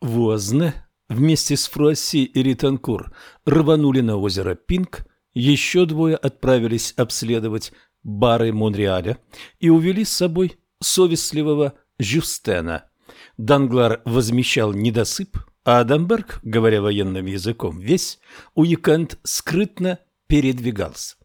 Возны вместе с Фруасси и Ританкур рванули на озеро Пинг, еще двое отправились обследовать бары Монреаля и увели с собой совестливого Жюстена. Данглар возмещал недосып, а Адамберг, говоря военным языком, весь уикенд скрытно передвигался.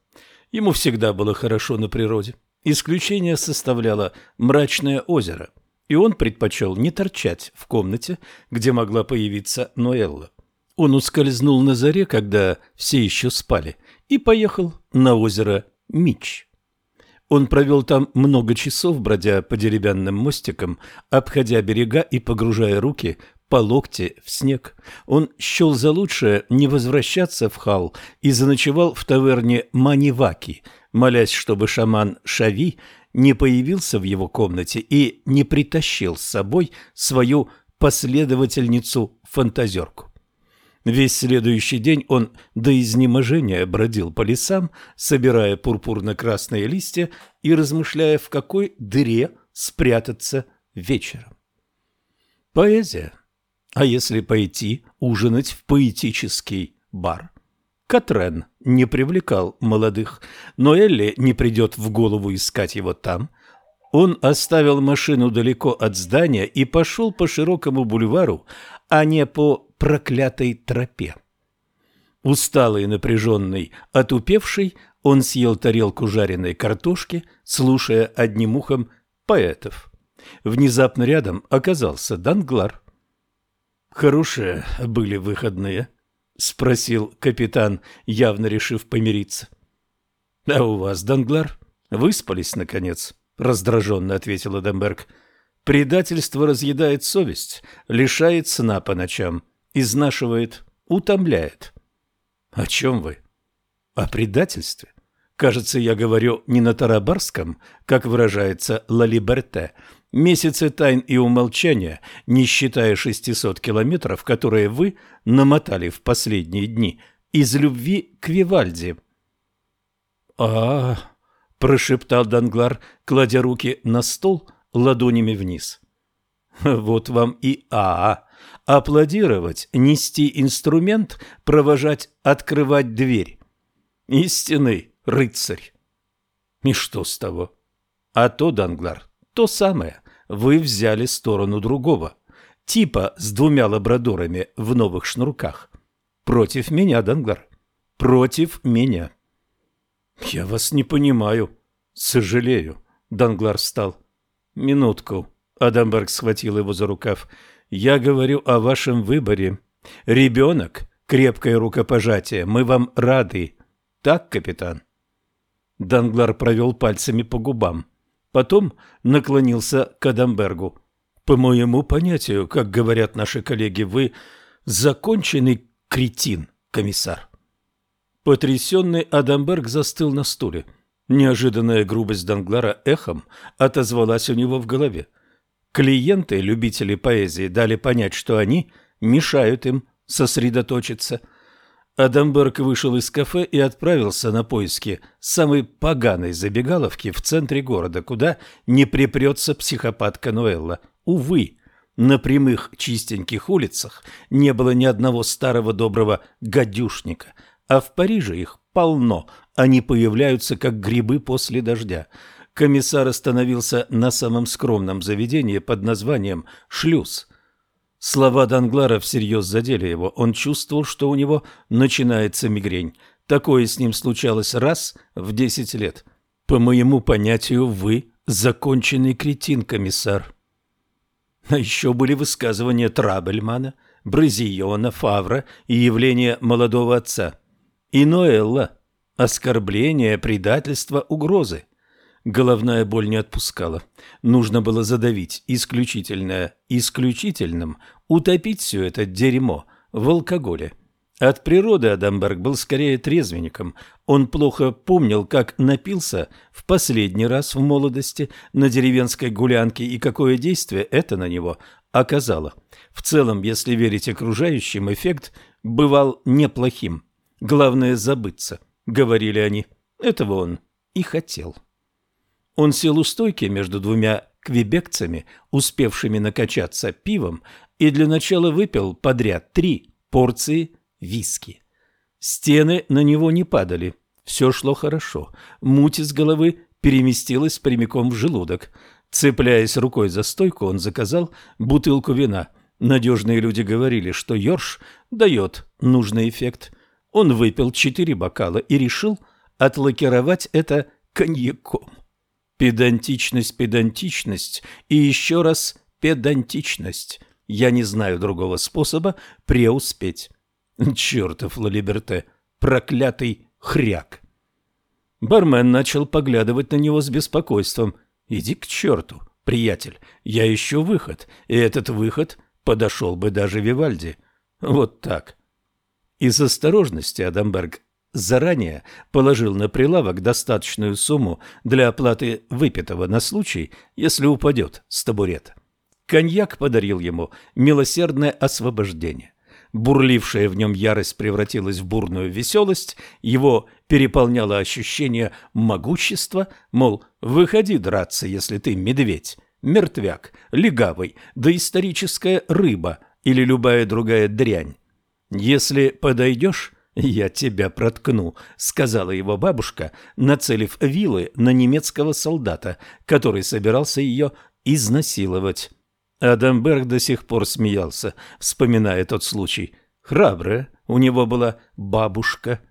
Ему всегда было хорошо на природе. Исключение составляло мрачное озеро – и он предпочел не торчать в комнате, где могла появиться Ноэлла. Он ускользнул на заре, когда все еще спали, и поехал на озеро Мич. Он провел там много часов, бродя по деревянным мостикам, обходя берега и погружая руки по локте в снег. Он счел за лучшее не возвращаться в хал и заночевал в таверне Маниваки, молясь, чтобы шаман Шави не появился в его комнате и не притащил с собой свою последовательницу-фантазерку. Весь следующий день он до изнеможения бродил по лесам, собирая пурпурно-красные листья и размышляя, в какой дыре спрятаться вечером. Поэзия – а если пойти ужинать в поэтический бар. Катрен не привлекал молодых, но Элли не придет в голову искать его там. Он оставил машину далеко от здания и пошел по широкому бульвару, а не по проклятой тропе. Усталый, напряженный, отупевший, он съел тарелку жареной картошки, слушая одним ухом поэтов. Внезапно рядом оказался Данглар – «Хорошие были выходные?» — спросил капитан, явно решив помириться. «А у вас, Данглар, выспались, наконец?» — раздраженно ответила Демберг. «Предательство разъедает совесть, лишает сна по ночам, изнашивает, утомляет». «О чем вы?» «О предательстве. Кажется, я говорю не на тарабарском, как выражается Лалиберте, месяцы тайн и умолчания, не считая 600 километров, которые вы намотали в последние дни, из любви к Вивальди. а прошептал Данглар, кладя руки на стол ладонями вниз. «Вот вам и а, -а. Аплодировать, нести инструмент, провожать, открывать дверь. Истинный рыцарь!» «И что с того?» «А то, Данглар, то самое» вы взяли сторону другого, типа с двумя лабрадорами в новых шнурках. Против меня, Данглар. Против меня. Я вас не понимаю. Сожалею. Данглар встал. Минутку. Адамберг схватил его за рукав. Я говорю о вашем выборе. Ребенок, крепкое рукопожатие, мы вам рады. Так, капитан? Данглар провел пальцами по губам. — Потом наклонился к Адамбергу. «По моему понятию, как говорят наши коллеги, вы законченный кретин, комиссар». Потрясенный Адамберг застыл на стуле. Неожиданная грубость Данглара эхом отозвалась у него в голове. Клиенты, любители поэзии, дали понять, что они мешают им сосредоточиться – Адамберг вышел из кафе и отправился на поиски самой поганой забегаловки в центре города, куда не припрется психопатка Нуэлла. Увы, на прямых чистеньких улицах не было ни одного старого доброго гадюшника, а в Париже их полно, они появляются как грибы после дождя. Комиссар остановился на самом скромном заведении под названием «Шлюз», Слова Данглара всерьез задели его. Он чувствовал, что у него начинается мигрень. Такое с ним случалось раз в десять лет. По моему понятию, вы законченный кретин, комиссар. А еще были высказывания Трабельмана, Бразиона, Фавра и явление молодого отца. И Ноэлла. Оскорбление, предательство, угрозы. Головная боль не отпускала. Нужно было задавить, исключительное, исключительным, утопить все это дерьмо в алкоголе. От природы Адамберг был скорее трезвенником. Он плохо помнил, как напился в последний раз в молодости на деревенской гулянке и какое действие это на него оказало. В целом, если верить окружающим, эффект бывал неплохим. Главное – забыться, говорили они. Этого он и хотел. Он сел у стойки между двумя квебекцами, успевшими накачаться пивом, и для начала выпил подряд три порции виски. Стены на него не падали. Все шло хорошо. Муть из головы переместилась прямиком в желудок. Цепляясь рукой за стойку, он заказал бутылку вина. Надежные люди говорили, что Йорш дает нужный эффект. Он выпил четыре бокала и решил отлакировать это коньяком. Педантичность, педантичность и еще раз педантичность. Я не знаю другого способа преуспеть. Чертов Лалиберте, проклятый хряк. Бармен начал поглядывать на него с беспокойством. «Иди к черту, приятель, я ищу выход, и этот выход подошел бы даже Вивальди. Вот так». Из осторожности Адамберг заранее положил на прилавок достаточную сумму для оплаты выпитого на случай, если упадет с табурета. Коньяк подарил ему милосердное освобождение. Бурлившая в нем ярость превратилась в бурную веселость, его переполняло ощущение могущества, мол, выходи драться, если ты медведь, мертвяк, легавый, доисторическая рыба или любая другая дрянь. Если подойдешь, «Я тебя проткну», — сказала его бабушка, нацелив вилы на немецкого солдата, который собирался ее изнасиловать. Адамберг до сих пор смеялся, вспоминая тот случай. Храбрая у него была бабушка.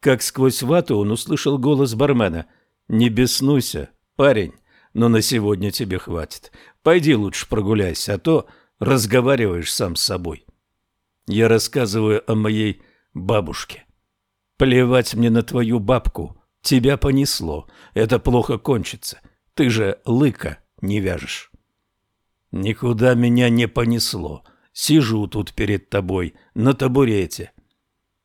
Как сквозь вату он услышал голос бармена. «Не беснуйся, парень, но на сегодня тебе хватит. Пойди лучше прогуляйся, а то разговариваешь сам с собой». Я рассказываю о моей бабушке. Плевать мне на твою бабку. Тебя понесло. Это плохо кончится. Ты же лыка не вяжешь. Никуда меня не понесло. Сижу тут перед тобой, на табурете.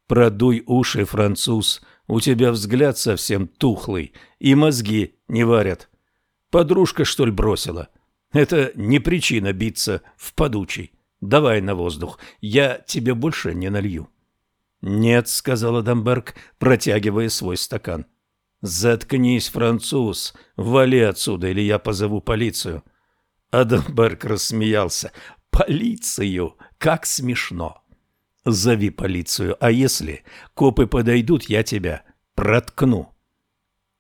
Продуй уши, француз. У тебя взгляд совсем тухлый, и мозги не варят. Подружка, что ли, бросила? Это не причина биться в подучий. Давай на воздух, я тебе больше не налью. «Нет», — сказала Дамберг, протягивая свой стакан. «Заткнись, француз, вали отсюда, или я позову полицию». Адамберг рассмеялся. «Полицию? Как смешно!» «Зови полицию, а если копы подойдут, я тебя проткну».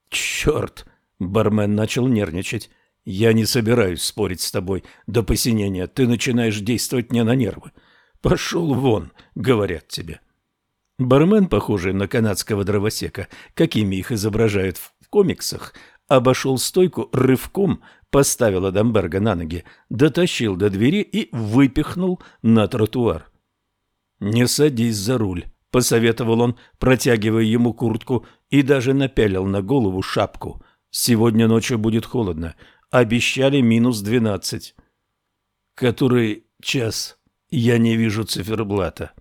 «Черт!» — бармен начал нервничать. «Я не собираюсь спорить с тобой до посинения. Ты начинаешь действовать мне на нервы. Пошел вон, — говорят тебе. Бармен, похожий на канадского дровосека, какими их изображают в комиксах, обошел стойку рывком, поставил Адамберга на ноги, дотащил до двери и выпихнул на тротуар. «Не садись за руль», — посоветовал он, протягивая ему куртку, и даже напялил на голову шапку. «Сегодня ночью будет холодно. Обещали минус двенадцать». «Который час? Я не вижу циферблата».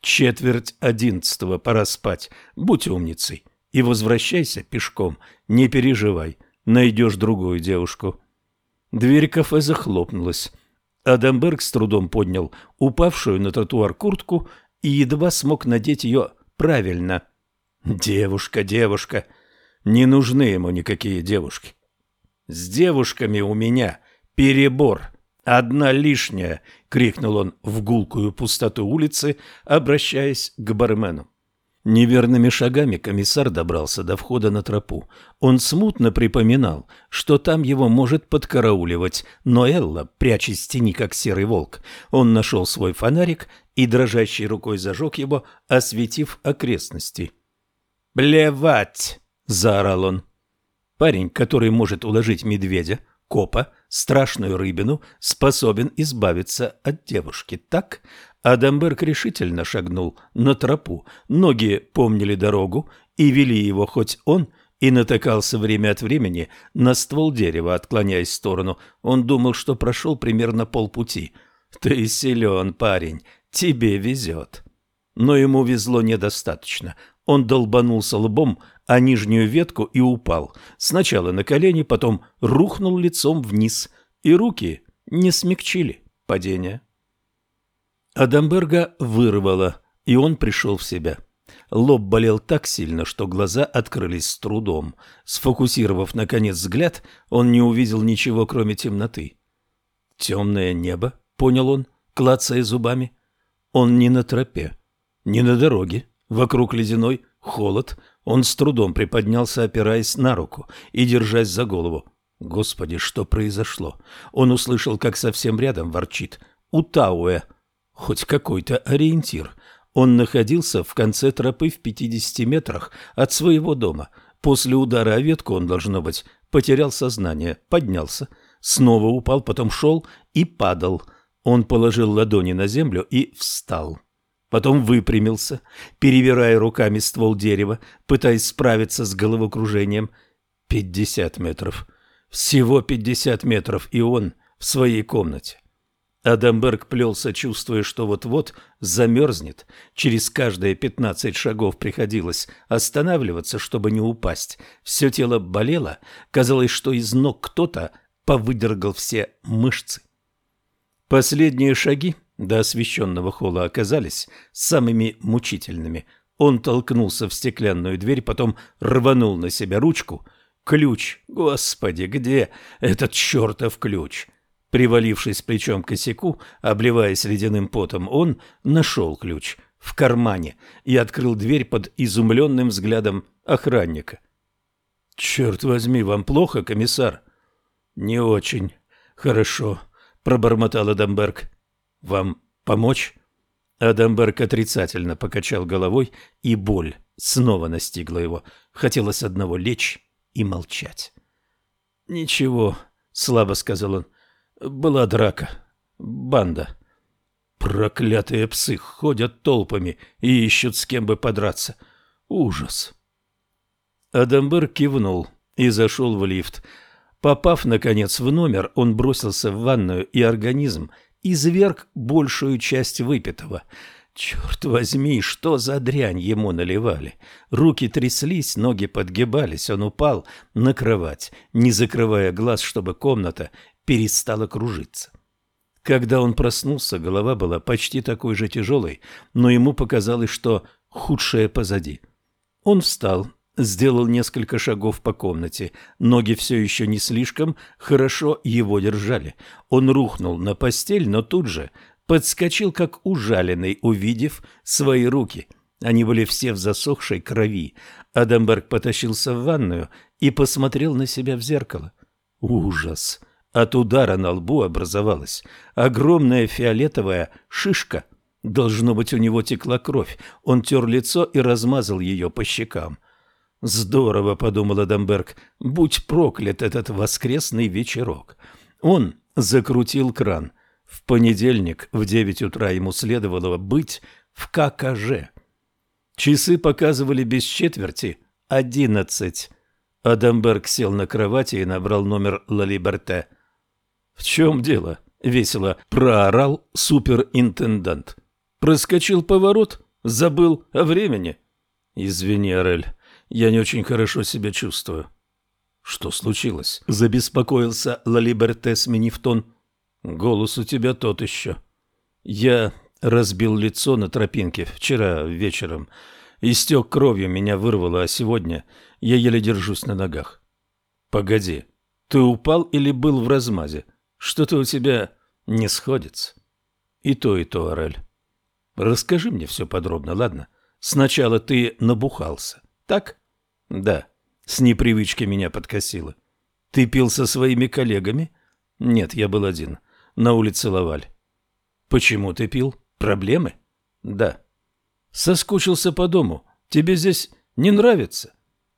Четверть одиннадцатого, пора спать. Будь умницей и возвращайся пешком. Не переживай, найдешь другую девушку». Дверь кафе захлопнулась. Адамберг с трудом поднял упавшую на тротуар куртку и едва смог надеть ее правильно. «Девушка, девушка!» Не нужны ему никакие девушки. «С девушками у меня перебор!» «Одна лишняя!» — крикнул он в гулкую пустоту улицы, обращаясь к бармену. Неверными шагами комиссар добрался до входа на тропу. Он смутно припоминал, что там его может подкарауливать Ноэлла, прячась в тени, как серый волк. Он нашел свой фонарик и дрожащей рукой зажег его, осветив окрестности. Блевать, — заорал он. Парень, который может уложить медведя, копа, страшную рыбину способен избавиться от девушки. Так Адамберг решительно шагнул на тропу. Ноги помнили дорогу и вели его, хоть он и натыкался время от времени на ствол дерева, отклоняясь в сторону. Он думал, что прошел примерно полпути. «Ты силен, парень, тебе везет». Но ему везло недостаточно. Он долбанулся лбом а нижнюю ветку и упал. Сначала на колени, потом рухнул лицом вниз, и руки не смягчили падение. Адамберга вырвало, и он пришел в себя. Лоб болел так сильно, что глаза открылись с трудом. Сфокусировав, наконец, взгляд, он не увидел ничего, кроме темноты. «Темное небо», — понял он, клацая зубами. «Он не на тропе, не на дороге. Вокруг ледяной холод, он с трудом приподнялся, опираясь на руку и держась за голову. Господи, что произошло? Он услышал, как совсем рядом ворчит. «Утауэ!» Хоть какой-то ориентир. Он находился в конце тропы в 50 метрах от своего дома. После удара о ветку он, должно быть, потерял сознание, поднялся, снова упал, потом шел и падал. Он положил ладони на землю и встал. Потом выпрямился, перевирая руками ствол дерева, пытаясь справиться с головокружением. Пятьдесят метров. Всего пятьдесят метров, и он в своей комнате. Адамберг плелся, чувствуя, что вот-вот замерзнет. Через каждые пятнадцать шагов приходилось останавливаться, чтобы не упасть. Все тело болело, казалось, что из ног кто-то повыдергал все мышцы. Последние шаги до освещенного холла оказались самыми мучительными. Он толкнулся в стеклянную дверь, потом рванул на себя ручку. Ключ! Господи, где этот чертов ключ? Привалившись плечом к косяку, обливаясь ледяным потом, он нашел ключ в кармане и открыл дверь под изумленным взглядом охранника. «Черт возьми, вам плохо, комиссар?» «Не очень. Хорошо», — пробормотал Адамберг. Вам помочь?» Адамберг отрицательно покачал головой, и боль снова настигла его. Хотелось одного лечь и молчать. «Ничего», — слабо сказал он. «Была драка. Банда». «Проклятые псы ходят толпами и ищут с кем бы подраться. Ужас!» Адамберг кивнул и зашел в лифт. Попав, наконец, в номер, он бросился в ванную, и организм — изверг большую часть выпитого. Черт возьми, что за дрянь ему наливали? Руки тряслись, ноги подгибались, он упал на кровать, не закрывая глаз, чтобы комната перестала кружиться. Когда он проснулся, голова была почти такой же тяжелой, но ему показалось, что худшее позади. Он встал сделал несколько шагов по комнате. Ноги все еще не слишком хорошо его держали. Он рухнул на постель, но тут же подскочил, как ужаленный, увидев свои руки. Они были все в засохшей крови. Адамберг потащился в ванную и посмотрел на себя в зеркало. Ужас! От удара на лбу образовалась огромная фиолетовая шишка. Должно быть, у него текла кровь. Он тер лицо и размазал ее по щекам. — «Здорово», — подумал Адамберг. — «будь проклят этот воскресный вечерок». Он закрутил кран. В понедельник в девять утра ему следовало быть в ККЖ. Часы показывали без четверти одиннадцать. Адамберг сел на кровати и набрал номер Лалиберте. «В чем дело?» — весело проорал суперинтендант. «Проскочил поворот? Забыл о времени?» «Извини, Орель, я не очень хорошо себя чувствую». «Что случилось?» — забеспокоился Лалиберте, сменив тон. «Голос у тебя тот еще». «Я разбил лицо на тропинке вчера вечером. Истек кровью, меня вырвало, а сегодня я еле держусь на ногах». «Погоди, ты упал или был в размазе? Что-то у тебя не сходится». «И то, и то, Орель». «Расскажи мне все подробно, ладно? Сначала ты набухался, так?» Да, с непривычки меня подкосило. Ты пил со своими коллегами? Нет, я был один. На улице Лаваль. Почему ты пил? Проблемы? Да. Соскучился по дому. Тебе здесь не нравится?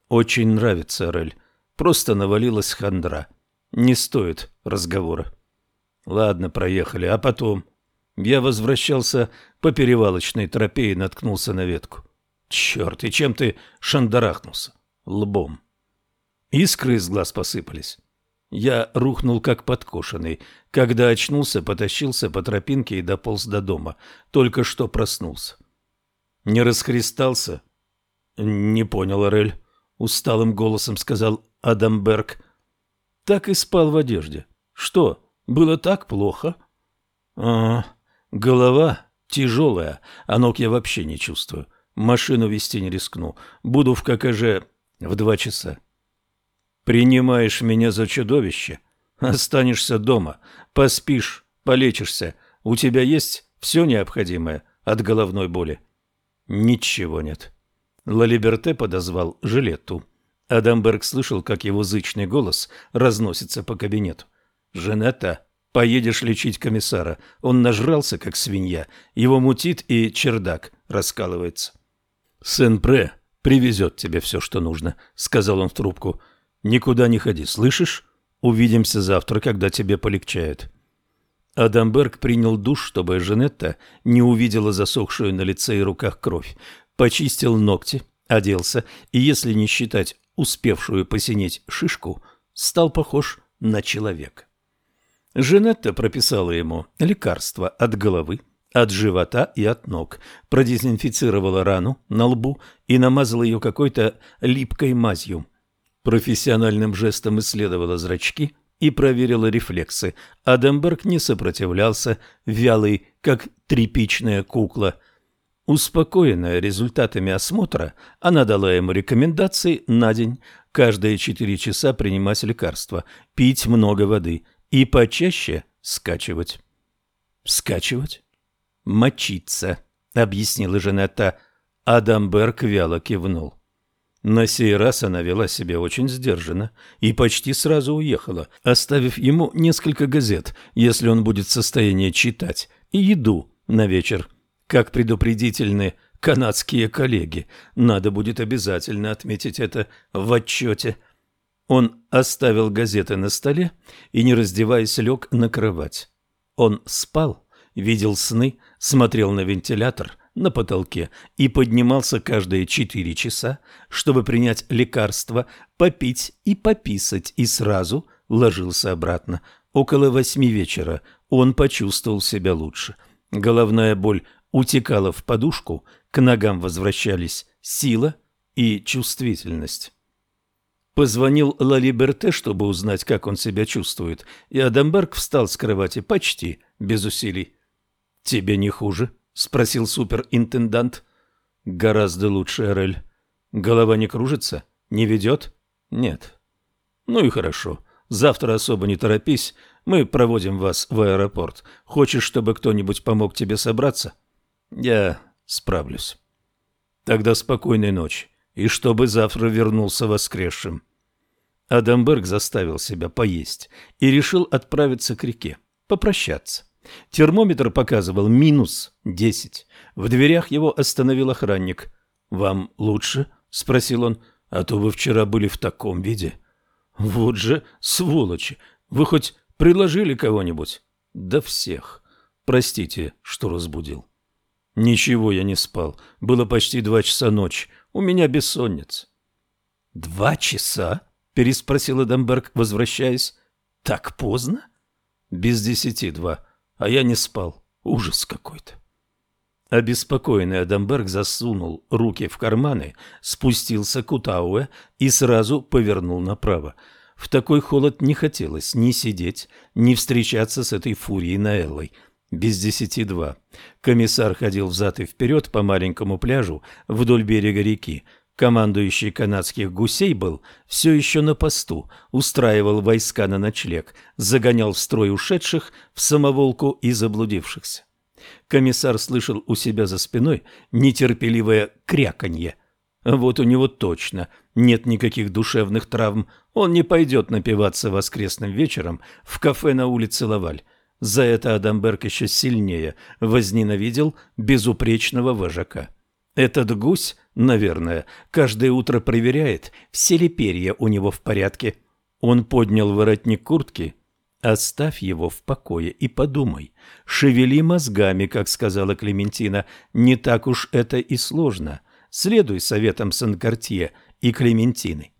Очень нравится, Орель. Просто навалилась хандра. Не стоит разговора. Ладно, проехали. А потом? Я возвращался по перевалочной тропе и наткнулся на ветку. Черт, и чем ты шандарахнулся? лбом. Искры из глаз посыпались. Я рухнул как подкошенный. Когда очнулся, потащился по тропинке и дополз до дома. Только что проснулся. Не расхристался? Не понял, Орель. Усталым голосом сказал Адамберг. Так и спал в одежде. Что, было так плохо? А, голова тяжелая, а ног я вообще не чувствую. Машину вести не рискну. Буду в ККЖ в два часа. Принимаешь меня за чудовище, останешься дома, поспишь, полечишься. У тебя есть все необходимое от головной боли? Ничего нет. Лалиберте подозвал жилетту. Адамберг слышал, как его зычный голос разносится по кабинету. «Женета, поедешь лечить комиссара. Он нажрался, как свинья. Его мутит и чердак раскалывается». «Сен-Пре, привезет тебе все, что нужно», — сказал он в трубку. «Никуда не ходи, слышишь? Увидимся завтра, когда тебе полегчает». Адамберг принял душ, чтобы Женетта не увидела засохшую на лице и руках кровь, почистил ногти, оделся и, если не считать успевшую посинеть шишку, стал похож на человека. Женетта прописала ему лекарство от головы, от живота и от ног, продезинфицировала рану на лбу и намазала ее какой-то липкой мазью. Профессиональным жестом исследовала зрачки и проверила рефлексы. Адамберг не сопротивлялся, вялый, как тряпичная кукла. Успокоенная результатами осмотра, она дала ему рекомендации на день каждые четыре часа принимать лекарства, пить много воды и почаще скачивать. Скачивать? мочиться, объяснила Жанетта. Адам Берг вяло кивнул. На сей раз она вела себя очень сдержанно и почти сразу уехала, оставив ему несколько газет, если он будет в состоянии читать, и еду на вечер. Как предупредительны канадские коллеги, надо будет обязательно отметить это в отчете. Он оставил газеты на столе и, не раздеваясь, лег на кровать. Он спал видел сны, смотрел на вентилятор, на потолке и поднимался каждые четыре часа, чтобы принять лекарство, попить и пописать, и сразу ложился обратно. Около восьми вечера он почувствовал себя лучше. Головная боль утекала в подушку, к ногам возвращались сила и чувствительность. Позвонил Ла Либерте, чтобы узнать, как он себя чувствует, и Адамберг встал с кровати почти без усилий. «Тебе не хуже?» — спросил суперинтендант. «Гораздо лучше, Эрель. Голова не кружится? Не ведет?» «Нет». «Ну и хорошо. Завтра особо не торопись. Мы проводим вас в аэропорт. Хочешь, чтобы кто-нибудь помог тебе собраться?» «Я справлюсь». «Тогда спокойной ночи. И чтобы завтра вернулся воскресшим». Адамберг заставил себя поесть и решил отправиться к реке, попрощаться. Термометр показывал минус 10. В дверях его остановил охранник. «Вам лучше?» — спросил он. «А то вы вчера были в таком виде». «Вот же сволочи! Вы хоть предложили кого-нибудь?» «Да всех. Простите, что разбудил». «Ничего я не спал. Было почти два часа ночи. У меня бессонница». «Два часа?» — переспросил Эдамберг, возвращаясь. «Так поздно?» «Без десяти два» а я не спал. Ужас какой-то. Обеспокоенный Адамберг засунул руки в карманы, спустился к Утауэ и сразу повернул направо. В такой холод не хотелось ни сидеть, ни встречаться с этой фурией Наэллой. Без десяти два. Комиссар ходил взад и вперед по маленькому пляжу вдоль берега реки. Командующий канадских гусей был все еще на посту, устраивал войска на ночлег, загонял в строй ушедших, в самоволку и заблудившихся. Комиссар слышал у себя за спиной нетерпеливое кряканье. Вот у него точно нет никаких душевных травм, он не пойдет напиваться воскресным вечером в кафе на улице Лаваль. За это Адамберг еще сильнее возненавидел безупречного вожака. Этот гусь Наверное, каждое утро проверяет, все ли перья у него в порядке. Он поднял воротник куртки. Оставь его в покое и подумай. Шевели мозгами, как сказала Клементина. Не так уж это и сложно. Следуй советам Санкартье и Клементины.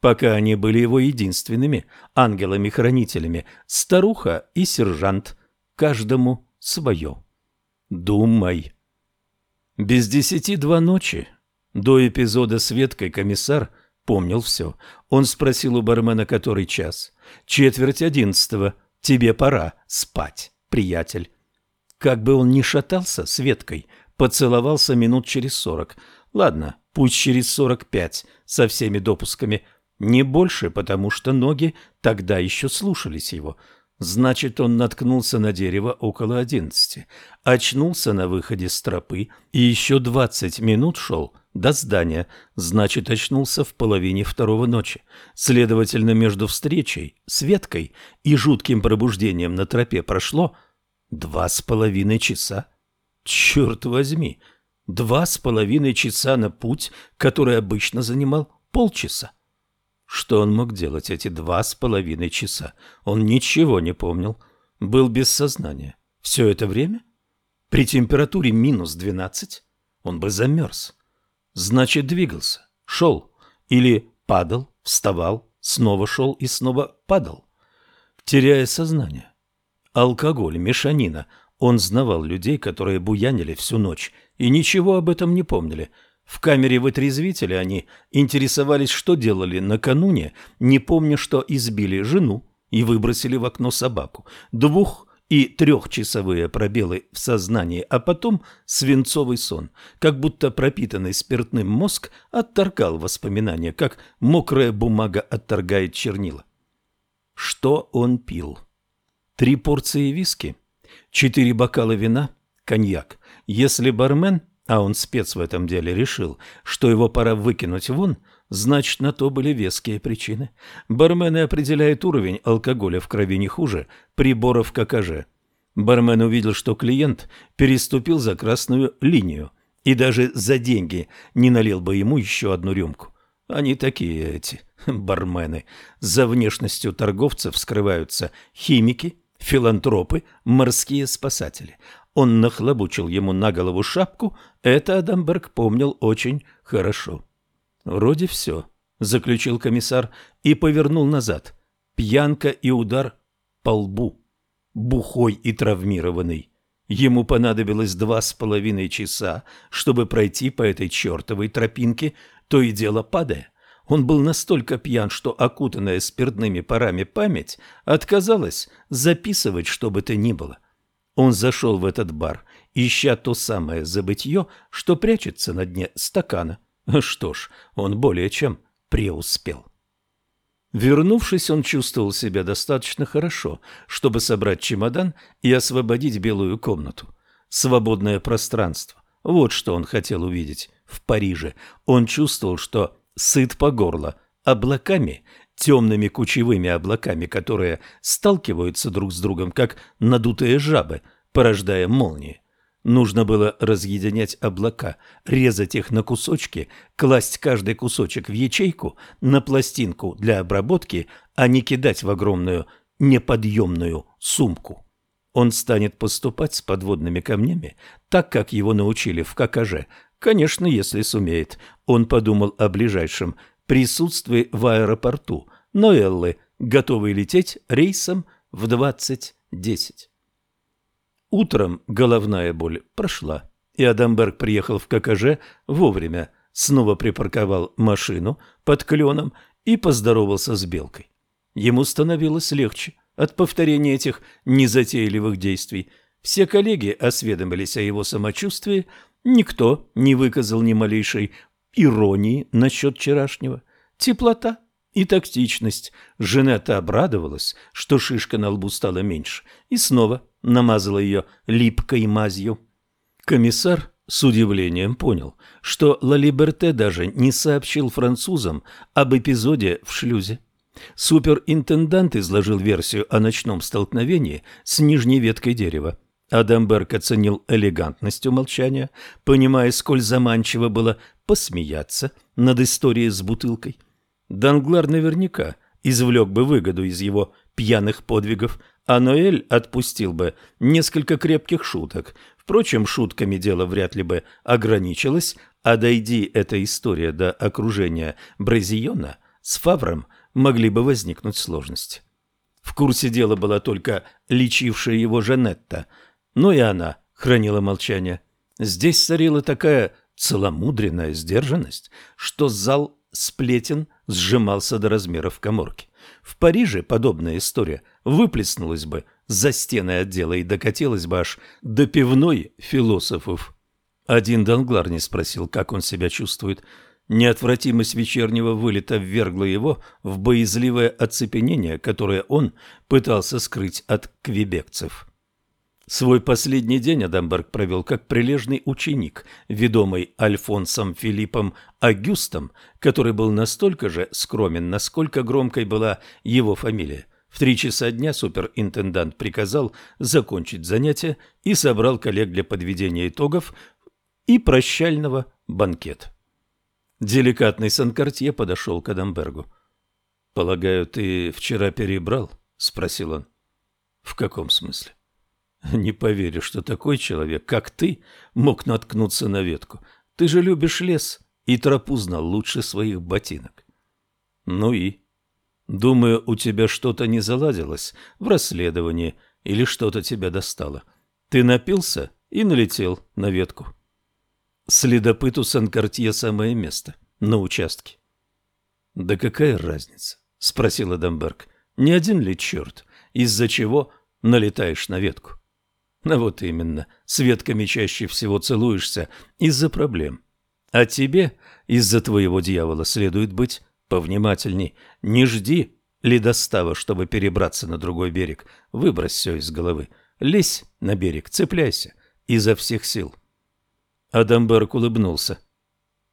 Пока они были его единственными ангелами-хранителями, старуха и сержант, каждому свое. Думай. Без десяти два ночи до эпизода с Веткой комиссар помнил все. Он спросил у бармена, который час. «Четверть одиннадцатого. Тебе пора спать, приятель». Как бы он ни шатался с Веткой, поцеловался минут через сорок. Ладно, пусть через сорок пять, со всеми допусками. Не больше, потому что ноги тогда еще слушались его. Значит, он наткнулся на дерево около одиннадцати, очнулся на выходе с тропы и еще двадцать минут шел – до здания, значит, очнулся в половине второго ночи. Следовательно, между встречей светкой и жутким пробуждением на тропе прошло два с половиной часа. Черт возьми, два с половиной часа на путь, который обычно занимал полчаса. Что он мог делать эти два с половиной часа? Он ничего не помнил. Был без сознания. Все это время? При температуре минус двенадцать он бы замерз значит двигался, шел, или падал, вставал, снова шел и снова падал, теряя сознание. Алкоголь, мешанина. Он знавал людей, которые буянили всю ночь и ничего об этом не помнили. В камере вытрезвителя они интересовались, что делали накануне, не помня, что избили жену и выбросили в окно собаку, двух и трехчасовые пробелы в сознании, а потом свинцовый сон, как будто пропитанный спиртным мозг отторгал воспоминания, как мокрая бумага отторгает чернила. Что он пил? Три порции виски, четыре бокала вина, коньяк. Если бармен, а он спец в этом деле, решил, что его пора выкинуть вон – Значит, на то были веские причины. Бармены определяют уровень алкоголя в крови не хуже приборов ККЖ. Бармен увидел, что клиент переступил за красную линию и даже за деньги не налил бы ему еще одну рюмку. Они такие эти, бармены. За внешностью торговцев скрываются химики, филантропы, морские спасатели. Он нахлобучил ему на голову шапку, это Адамберг помнил очень хорошо. Вроде все, заключил комиссар и повернул назад. Пьянка и удар по лбу. Бухой и травмированный. Ему понадобилось два с половиной часа, чтобы пройти по этой чертовой тропинке, то и дело падая. Он был настолько пьян, что окутанная спиртными парами память отказалась записывать что бы то ни было. Он зашел в этот бар, ища то самое забытье, что прячется на дне стакана. Что ж, он более чем преуспел. Вернувшись, он чувствовал себя достаточно хорошо, чтобы собрать чемодан и освободить белую комнату. Свободное пространство. Вот что он хотел увидеть в Париже. Он чувствовал, что сыт по горло облаками, темными кучевыми облаками, которые сталкиваются друг с другом, как надутые жабы, порождая молнии. Нужно было разъединять облака, резать их на кусочки, класть каждый кусочек в ячейку, на пластинку для обработки, а не кидать в огромную неподъемную сумку. Он станет поступать с подводными камнями так, как его научили в ККЖ, конечно, если сумеет. Он подумал о ближайшем присутствии в аэропорту Ноэллы, готовы лететь рейсом в 2010. Утром головная боль прошла, и Адамберг приехал в ККЖ вовремя, снова припарковал машину под кленом и поздоровался с Белкой. Ему становилось легче от повторения этих незатейливых действий. Все коллеги осведомились о его самочувствии, никто не выказал ни малейшей иронии насчет вчерашнего. Теплота и тактичность. Женета обрадовалась, что шишка на лбу стала меньше, и снова – намазала ее липкой мазью. Комиссар с удивлением понял, что Лалиберте даже не сообщил французам об эпизоде в шлюзе. Суперинтендант изложил версию о ночном столкновении с нижней веткой дерева. Адамберг оценил элегантность умолчания, понимая, сколь заманчиво было посмеяться над историей с бутылкой. Данглар наверняка извлек бы выгоду из его пьяных подвигов, а Ноэль отпустил бы несколько крепких шуток. Впрочем, шутками дело вряд ли бы ограничилось, а дойди эта история до окружения Бразиона, с Фавром могли бы возникнуть сложности. В курсе дела была только лечившая его Жанетта, но и она хранила молчание. Здесь царила такая целомудренная сдержанность, что зал сплетен сжимался до размеров коморки. В Париже подобная история выплеснулась бы за стены отдела и докатилась бы аж до пивной философов. Один Данглар не спросил, как он себя чувствует. Неотвратимость вечернего вылета ввергла его в боязливое оцепенение, которое он пытался скрыть от квебекцев. Свой последний день Адамберг провел как прилежный ученик, ведомый Альфонсом Филиппом Агюстом, который был настолько же скромен, насколько громкой была его фамилия. В три часа дня суперинтендант приказал закончить занятие и собрал коллег для подведения итогов и прощального банкета. Деликатный Санкартье подошел к Адамбергу. «Полагаю, ты вчера перебрал?» – спросил он. «В каком смысле?» Не поверишь, что такой человек, как ты, мог наткнуться на ветку. Ты же любишь лес и тропу знал лучше своих ботинок. Ну и? Думаю, у тебя что-то не заладилось в расследовании или что-то тебя достало. Ты напился и налетел на ветку. Следопыту Санкартье самое место, на участке. Да какая разница? — спросила Дамберг. — Не один ли черт? Из-за чего налетаешь на ветку? — но вот именно, Светками чаще всего целуешься из-за проблем. А тебе из-за твоего дьявола следует быть повнимательней. Не жди ледостава, чтобы перебраться на другой берег. Выбрось все из головы. Лезь на берег, цепляйся изо всех сил. Адамберг улыбнулся.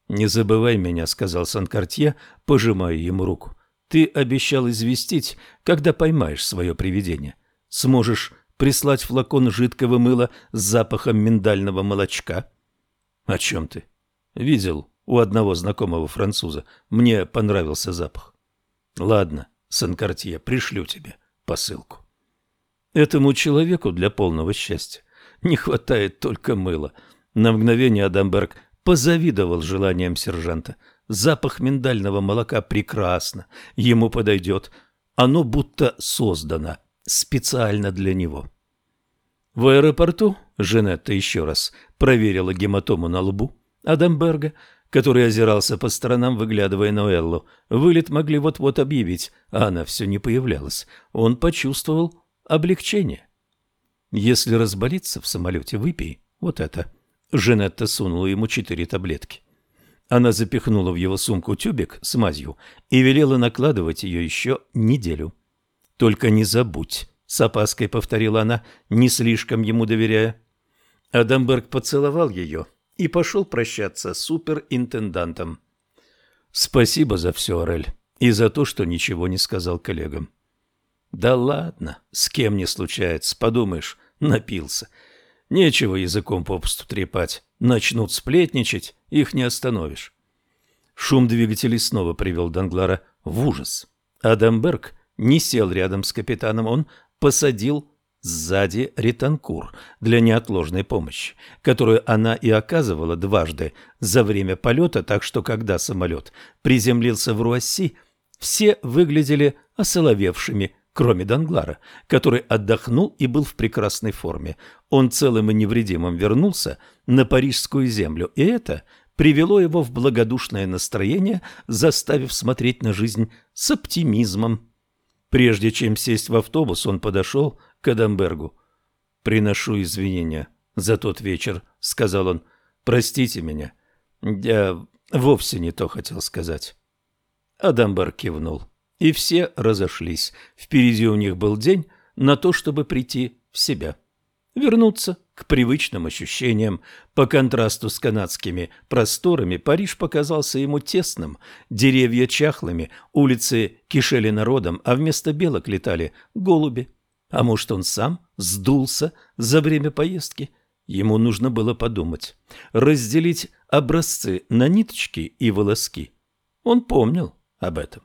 «Не забывай меня», — сказал Санкартье, пожимая ему руку. «Ты обещал известить, когда поймаешь свое привидение. Сможешь прислать флакон жидкого мыла с запахом миндального молочка. А — О чем ты? — Видел у одного знакомого француза. Мне понравился запах. — Ладно, Санкартье, пришлю тебе посылку. Этому человеку для полного счастья не хватает только мыла. На мгновение Адамберг позавидовал желаниям сержанта. Запах миндального молока прекрасно, ему подойдет. Оно будто создано специально для него. В аэропорту Жанетта еще раз проверила гематому на лбу Адамберга, который озирался по сторонам, выглядывая Ноэллу. Вылет могли вот-вот объявить, а она все не появлялась. Он почувствовал облегчение. «Если разболится в самолете, выпей вот это». Жанетта сунула ему четыре таблетки. Она запихнула в его сумку тюбик с мазью и велела накладывать ее еще неделю. Только не забудь, с опаской повторила она, не слишком ему доверяя. Адамберг поцеловал ее и пошел прощаться с суперинтендантом. Спасибо за все, Орель, и за то, что ничего не сказал коллегам. Да ладно, с кем не случается, подумаешь, напился. Нечего языком попусту трепать. Начнут сплетничать, их не остановишь. Шум двигателей снова привел Данглара в ужас. Адамберг не сел рядом с капитаном, он посадил сзади Ританкур для неотложной помощи, которую она и оказывала дважды за время полета, так что когда самолет приземлился в Руасси, все выглядели осоловевшими, кроме Данглара, который отдохнул и был в прекрасной форме. Он целым и невредимым вернулся на парижскую землю, и это привело его в благодушное настроение, заставив смотреть на жизнь с оптимизмом. Прежде чем сесть в автобус, он подошел к Адамбергу. «Приношу извинения за тот вечер», — сказал он. «Простите меня. Я вовсе не то хотел сказать». Адамберг кивнул, и все разошлись. Впереди у них был день на то, чтобы прийти в себя вернуться к привычным ощущениям. По контрасту с канадскими просторами Париж показался ему тесным, деревья чахлыми, улицы кишели народом, а вместо белок летали голуби. А может, он сам сдулся за время поездки? Ему нужно было подумать, разделить образцы на ниточки и волоски. Он помнил об этом.